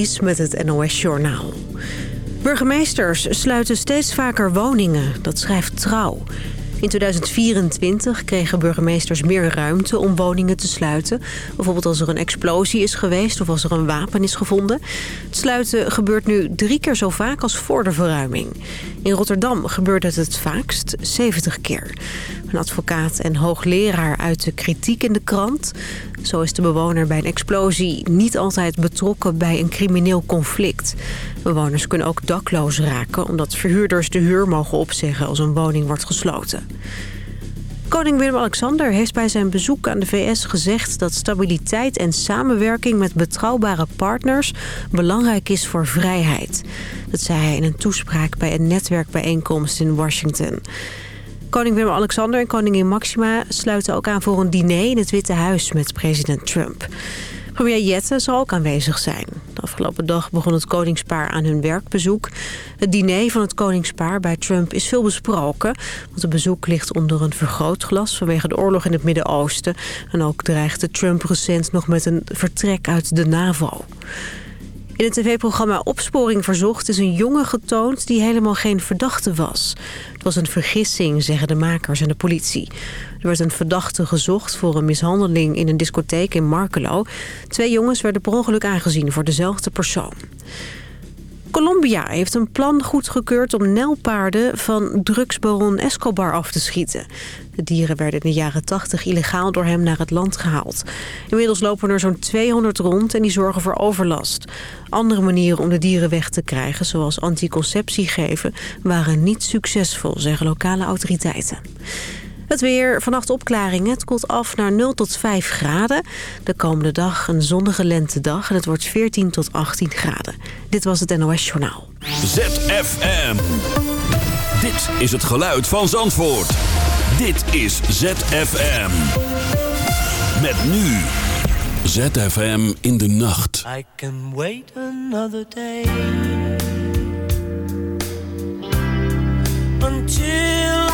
Is met het NOS Journaal. Burgemeesters sluiten steeds vaker woningen, dat schrijft Trouw. In 2024 kregen burgemeesters meer ruimte om woningen te sluiten. Bijvoorbeeld als er een explosie is geweest of als er een wapen is gevonden. Het sluiten gebeurt nu drie keer zo vaak als voor de verruiming. In Rotterdam gebeurt het het vaakst 70 keer. Een advocaat en hoogleraar uit de kritiek in de krant. Zo is de bewoner bij een explosie niet altijd betrokken bij een crimineel conflict. Bewoners kunnen ook dakloos raken... omdat verhuurders de huur mogen opzeggen als een woning wordt gesloten. Koning Willem-Alexander heeft bij zijn bezoek aan de VS gezegd... dat stabiliteit en samenwerking met betrouwbare partners... belangrijk is voor vrijheid. Dat zei hij in een toespraak bij een netwerkbijeenkomst in Washington. Koning Willem-Alexander en koningin Maxima sluiten ook aan voor een diner in het Witte Huis met president Trump. Premier Jette zal ook aanwezig zijn. De afgelopen dag begon het koningspaar aan hun werkbezoek. Het diner van het koningspaar bij Trump is veel besproken... want het bezoek ligt onder een vergrootglas vanwege de oorlog in het Midden-Oosten. En ook dreigde Trump recent nog met een vertrek uit de NAVO. In het tv-programma Opsporing Verzocht is een jongen getoond die helemaal geen verdachte was. Het was een vergissing, zeggen de makers en de politie. Er werd een verdachte gezocht voor een mishandeling in een discotheek in Markelo. Twee jongens werden per ongeluk aangezien voor dezelfde persoon. Colombia heeft een plan goedgekeurd om nelpaarden van drugsbaron Escobar af te schieten. De dieren werden in de jaren 80 illegaal door hem naar het land gehaald. Inmiddels lopen er zo'n 200 rond en die zorgen voor overlast. Andere manieren om de dieren weg te krijgen, zoals anticonceptie geven, waren niet succesvol, zeggen lokale autoriteiten. Het weer, vannacht opklaringen. Het koelt af naar 0 tot 5 graden. De komende dag een zonnige lentedag en het wordt 14 tot 18 graden. Dit was het NOS Journaal. ZFM. Dit is het geluid van Zandvoort. Dit is ZFM. Met nu. ZFM in de nacht. I can wait another day. Until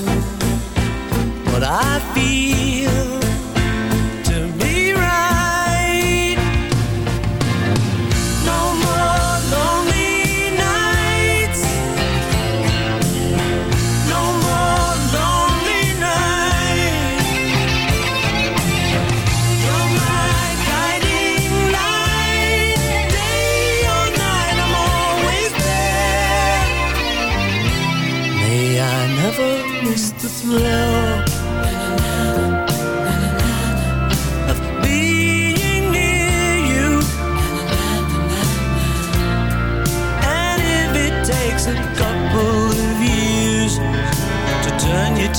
what I feel to be right. No more lonely nights. No more lonely nights. You're my guiding light. Day or night, I'm always there. May I never miss the thrill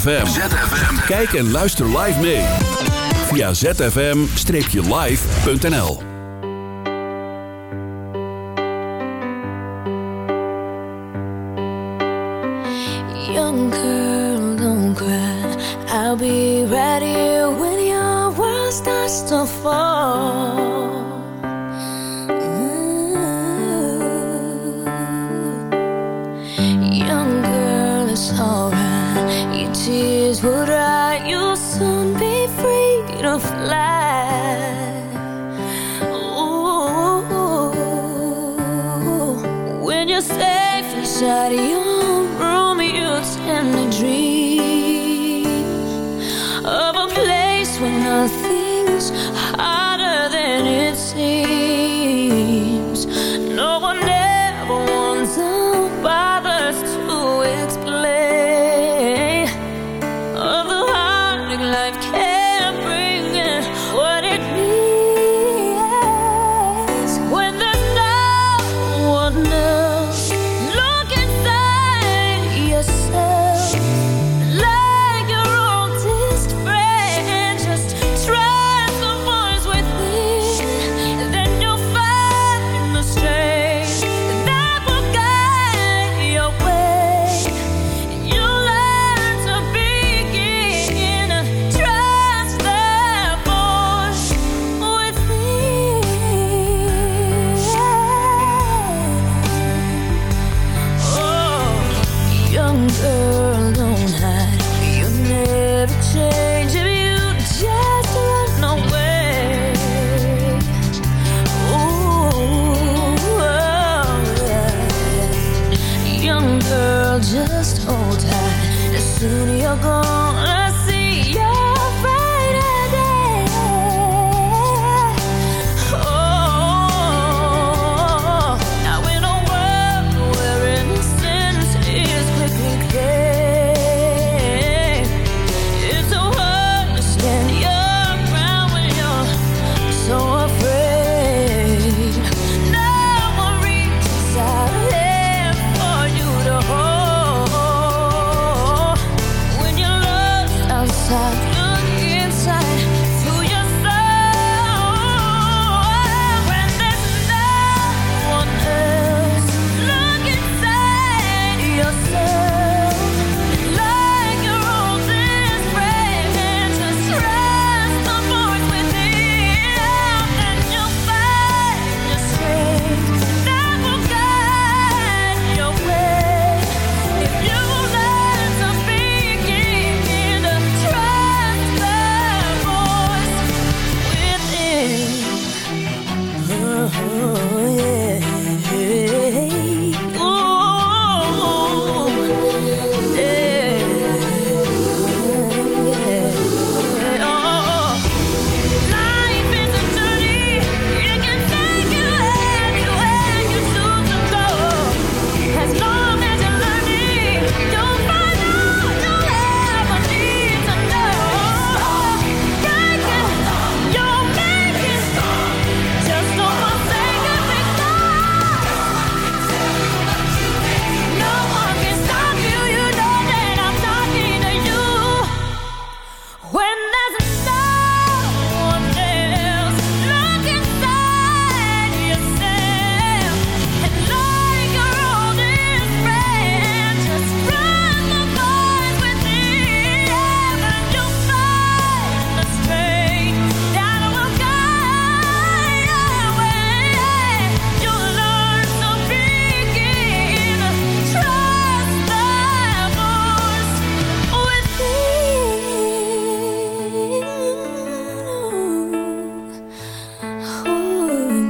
ZFM. Kijk en luister live mee. Via zfm-live.nl Young girl, don't cry. I'll be ready when your world starts to fall. shawty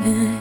Yeah.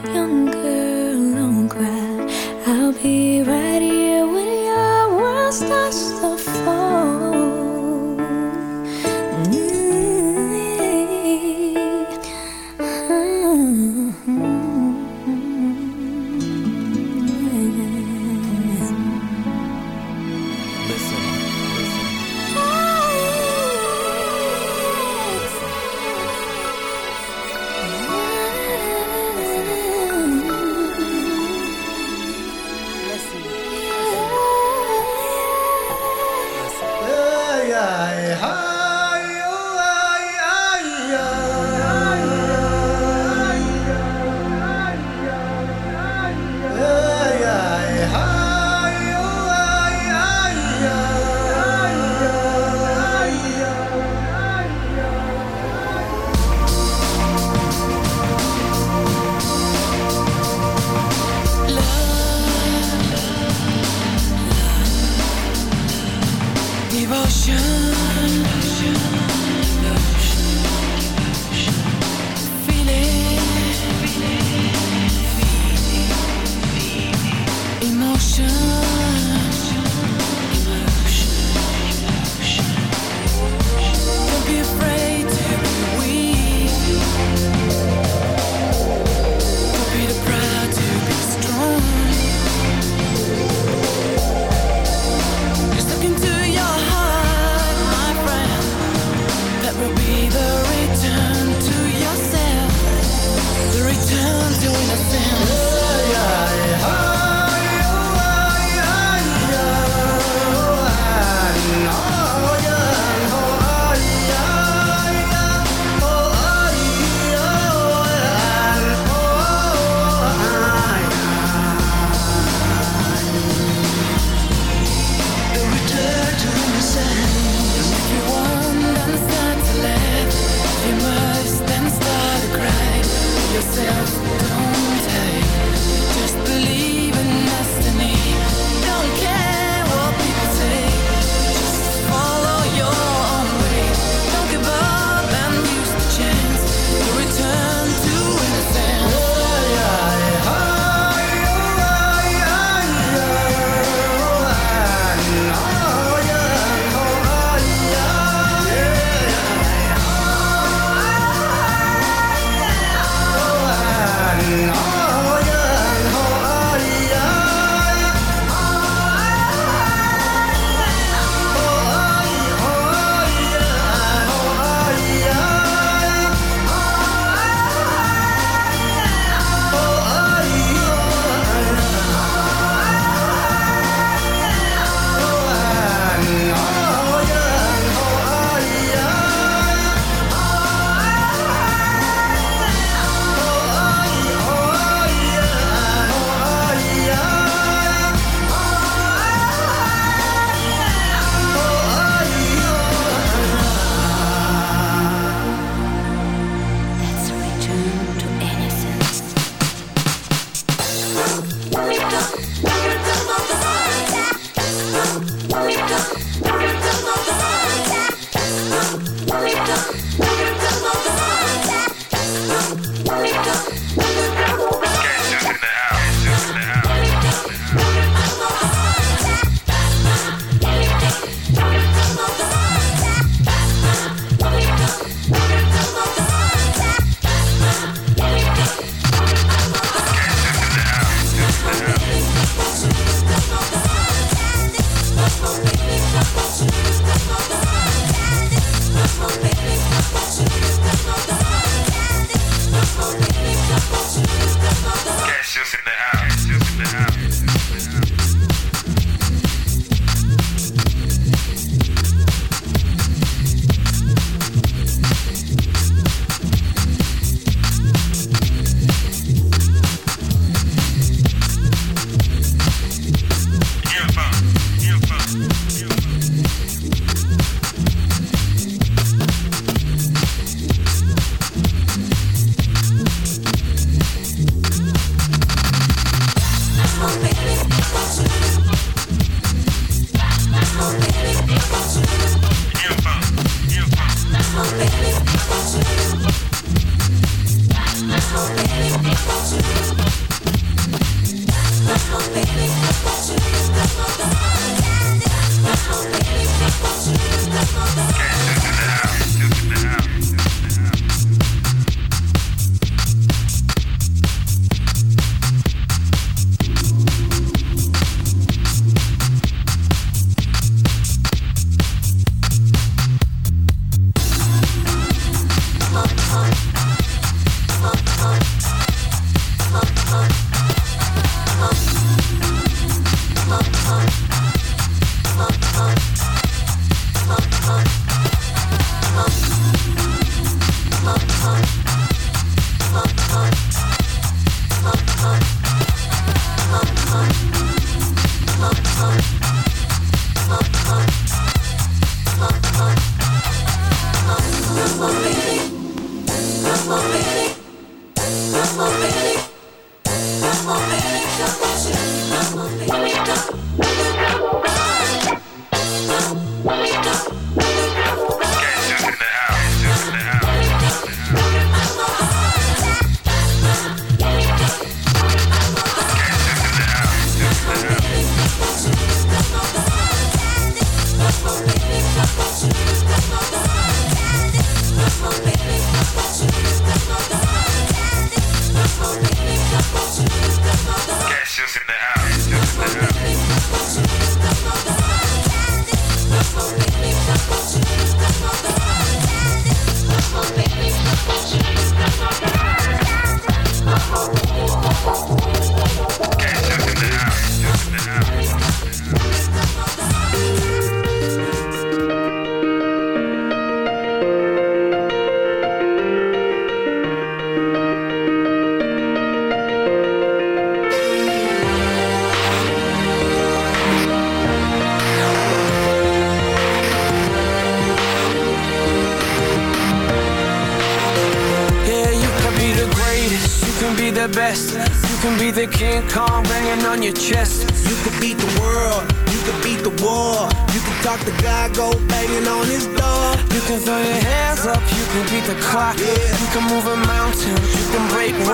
아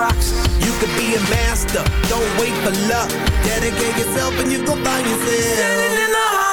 rocks. You could be a master, don't wait for luck. Dedicate yourself and you gon' find yourself. Standing in the.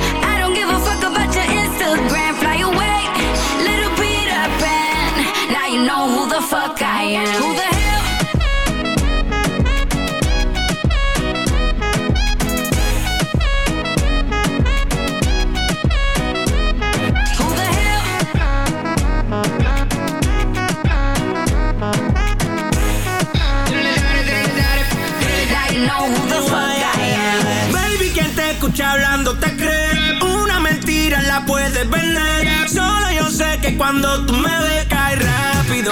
Fuck I am. Who the hell? Escucha hablando te cree. Una mentira la puedes vender. Solo yo sé que cuando tú me ves, cae rápido,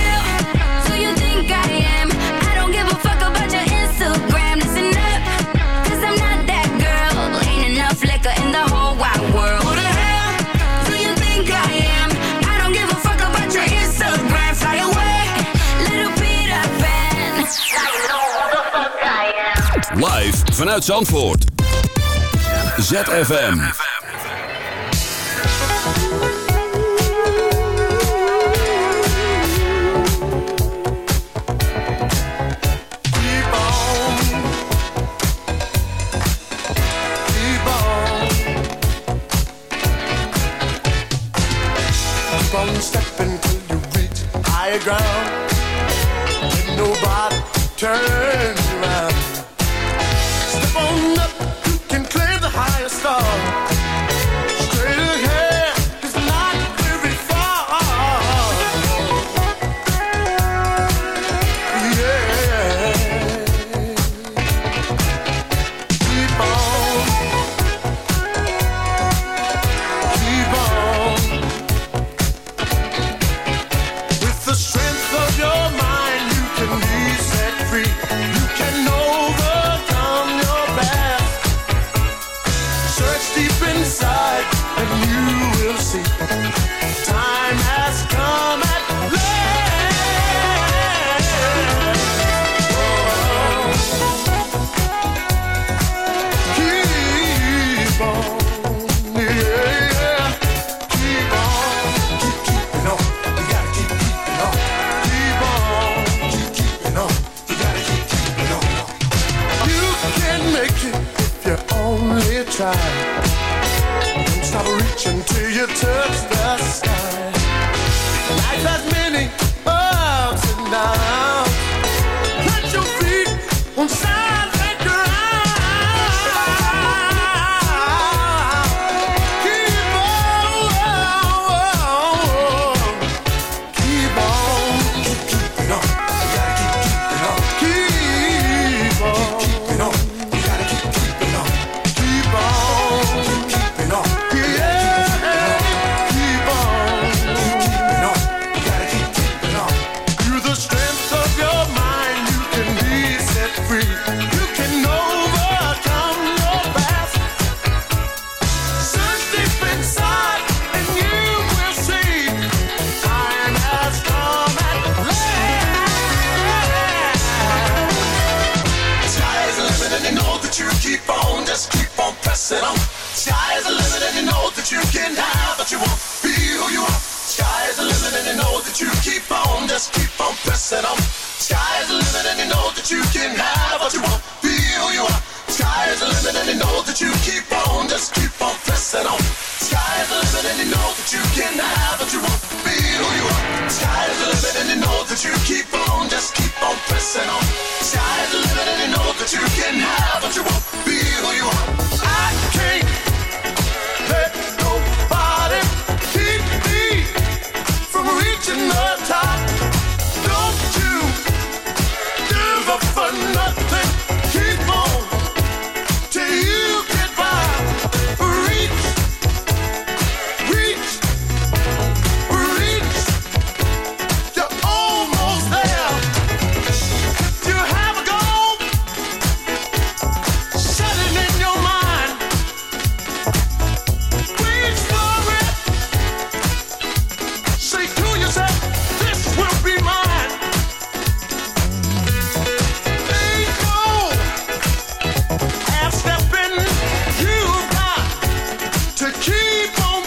vanuit Zandvoort. ZFM. Keep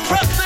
press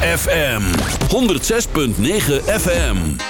ZFM 106.9 FM.